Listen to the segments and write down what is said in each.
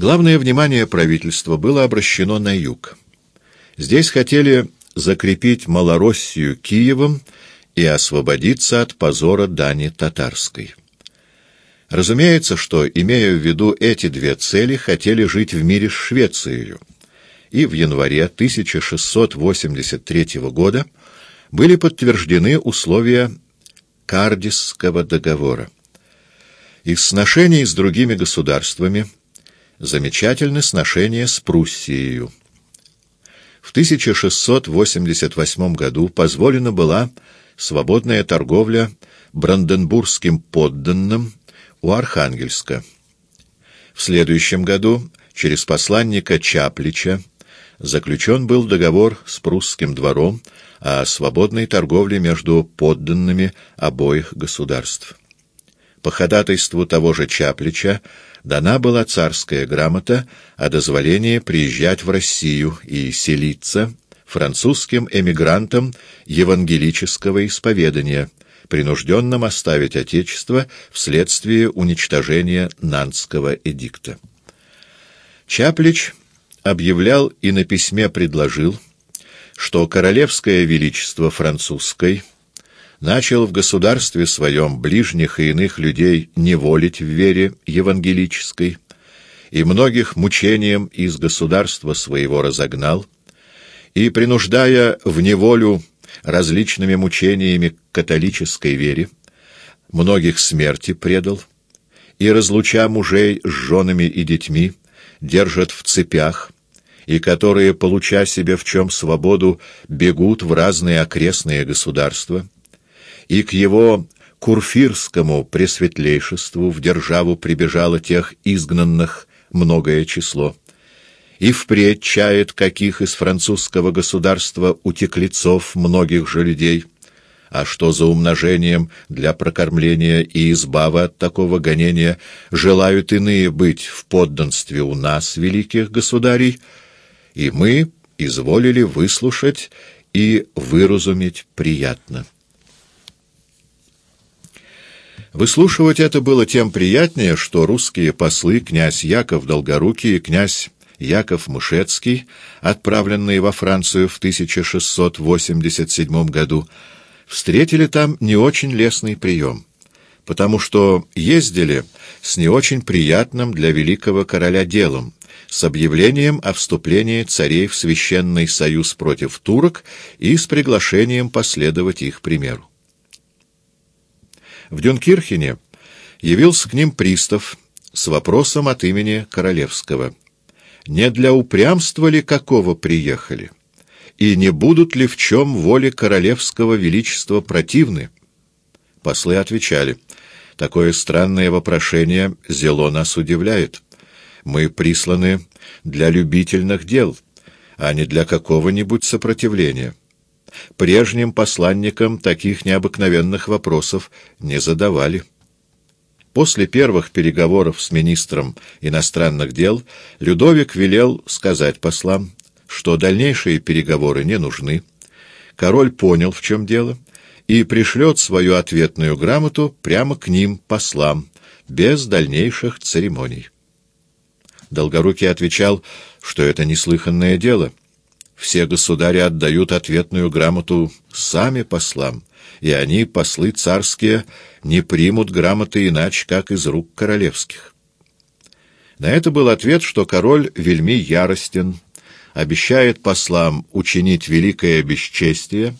Главное внимание правительства было обращено на юг. Здесь хотели закрепить Малороссию Киевом и освободиться от позора дани татарской. Разумеется, что, имея в виду эти две цели, хотели жить в мире с Швецией, и в январе 1683 года были подтверждены условия Кардисского договора. Из сношений с другими государствами замечательны сношения с Пруссией. В 1688 году позволена была свободная торговля бранденбургским подданным у Архангельска. В следующем году через посланника Чаплича заключен был договор с прусским двором о свободной торговле между подданными обоих государств. По ходатайству того же Чаплича дана была царская грамота о дозволении приезжать в Россию и селиться французским эмигрантам евангелического исповедания, принужденным оставить Отечество вследствие уничтожения Нанского эдикта. Чаплич объявлял и на письме предложил, что королевское величество французской начал в государстве своем ближних и иных людей неволить в вере евангелической, и многих мучением из государства своего разогнал, и, принуждая в неволю различными мучениями к католической вере, многих смерти предал, и, разлуча мужей с женами и детьми, держат в цепях, и которые, получа себе в чем свободу, бегут в разные окрестные государства, и к его курфирскому пресветлейшеству в державу прибежало тех изгнанных многое число, и впредь чает каких из французского государства утеклецов многих же людей, а что за умножением для прокормления и избавы от такого гонения желают иные быть в подданстве у нас, великих государей, и мы изволили выслушать и выразуметь приятно. Выслушивать это было тем приятнее, что русские послы, князь Яков Долгорукий и князь Яков Мышецкий, отправленные во Францию в 1687 году, встретили там не очень лестный прием, потому что ездили с не очень приятным для великого короля делом, с объявлением о вступлении царей в священный союз против турок и с приглашением последовать их примеру. В Дюнкирхене явился к ним пристав с вопросом от имени Королевского. Не для упрямства ли какого приехали? И не будут ли в чем воле Королевского Величества противны? Послы отвечали, такое странное вопрошение зело нас удивляет. Мы присланы для любительных дел, а не для какого-нибудь сопротивления. Прежним посланникам таких необыкновенных вопросов не задавали. После первых переговоров с министром иностранных дел Людовик велел сказать послам, что дальнейшие переговоры не нужны. Король понял, в чем дело, и пришлет свою ответную грамоту прямо к ним, послам, без дальнейших церемоний. Долгорукий отвечал, что это неслыханное дело — все государи отдают ответную грамоту сами послам, и они, послы царские, не примут грамоты иначе, как из рук королевских. На это был ответ, что король вельми яростен, обещает послам учинить великое бесчестие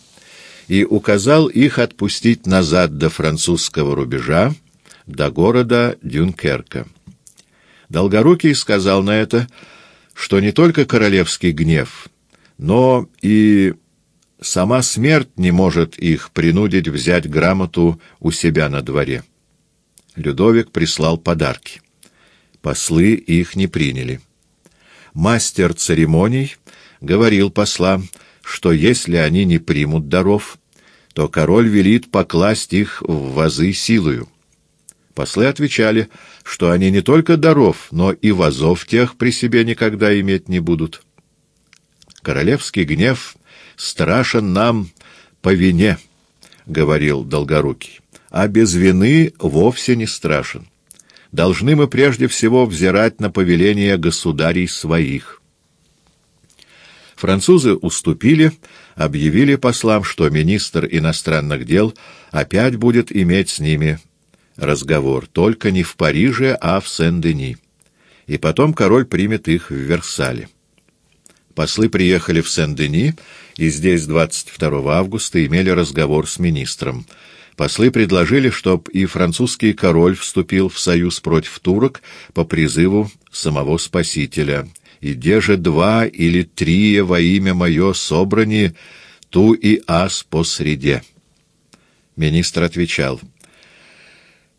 и указал их отпустить назад до французского рубежа, до города Дюнкерка. Долгорукий сказал на это, что не только королевский гнев — но и сама смерть не может их принудить взять грамоту у себя на дворе. Людовик прислал подарки. Послы их не приняли. Мастер церемоний говорил послам, что если они не примут даров, то король велит покласть их в вазы силою. Послы отвечали, что они не только даров, но и вазов тех при себе никогда иметь не будут. Королевский гнев страшен нам по вине, — говорил Долгорукий, — а без вины вовсе не страшен. должны мы прежде всего взирать на повеления государей своих. Французы уступили, объявили послам, что министр иностранных дел опять будет иметь с ними разговор, только не в Париже, а в Сен-Дени. И потом король примет их в Версале. Послы приехали в Сен-Дени, и здесь 22 августа имели разговор с министром. Послы предложили, чтоб и французский король вступил в союз против турок по призыву самого Спасителя. «И где же два или три во имя мое собрани, ту и ас посреде?» Министр отвечал,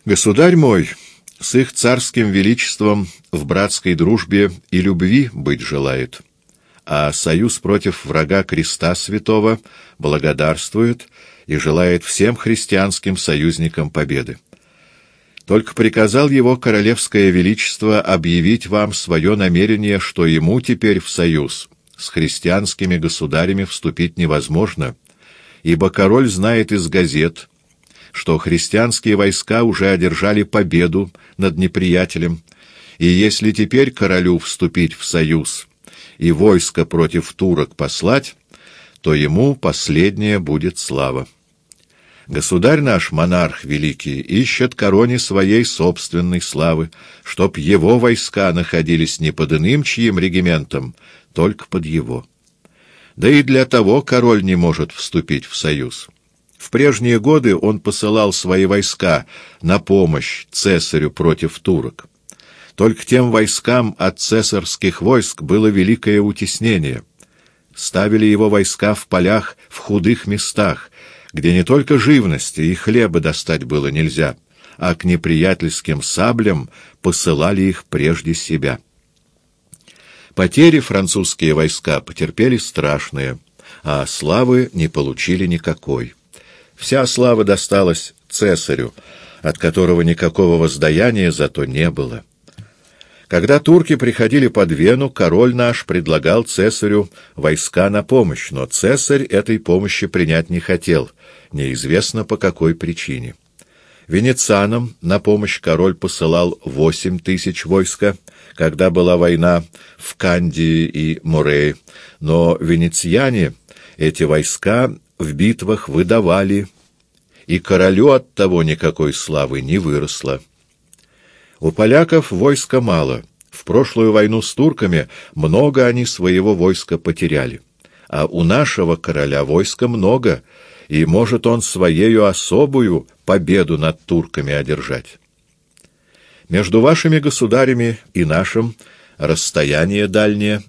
«Государь мой, с их царским величеством в братской дружбе и любви быть желает» а союз против врага креста святого благодарствует и желает всем христианским союзникам победы. Только приказал его королевское величество объявить вам свое намерение, что ему теперь в союз с христианскими государями вступить невозможно, ибо король знает из газет, что христианские войска уже одержали победу над неприятелем, и если теперь королю вступить в союз и войско против турок послать, то ему последняя будет слава. Государь наш, монарх великий, ищет короне своей собственной славы, чтоб его войска находились не под иным чьим региментом, только под его. Да и для того король не может вступить в союз. В прежние годы он посылал свои войска на помощь цесарю против турок. Только тем войскам от цесарских войск было великое утеснение. Ставили его войска в полях в худых местах, где не только живности и хлеба достать было нельзя, а к неприятельским саблям посылали их прежде себя. Потери французские войска потерпели страшные, а славы не получили никакой. Вся слава досталась цесарю, от которого никакого воздаяния зато не было. Когда турки приходили под Вену, король наш предлагал цесарю войска на помощь, но цесарь этой помощи принять не хотел, неизвестно по какой причине. Венецианам на помощь король посылал восемь тысяч войска, когда была война в Кандии и Морее, но венециане эти войска в битвах выдавали, и королю от того никакой славы не выросло. У поляков войска мало. В прошлую войну с турками много они своего войска потеряли. А у нашего короля войска много, и может он своею особую победу над турками одержать. Между вашими государями и нашим расстояние дальнее,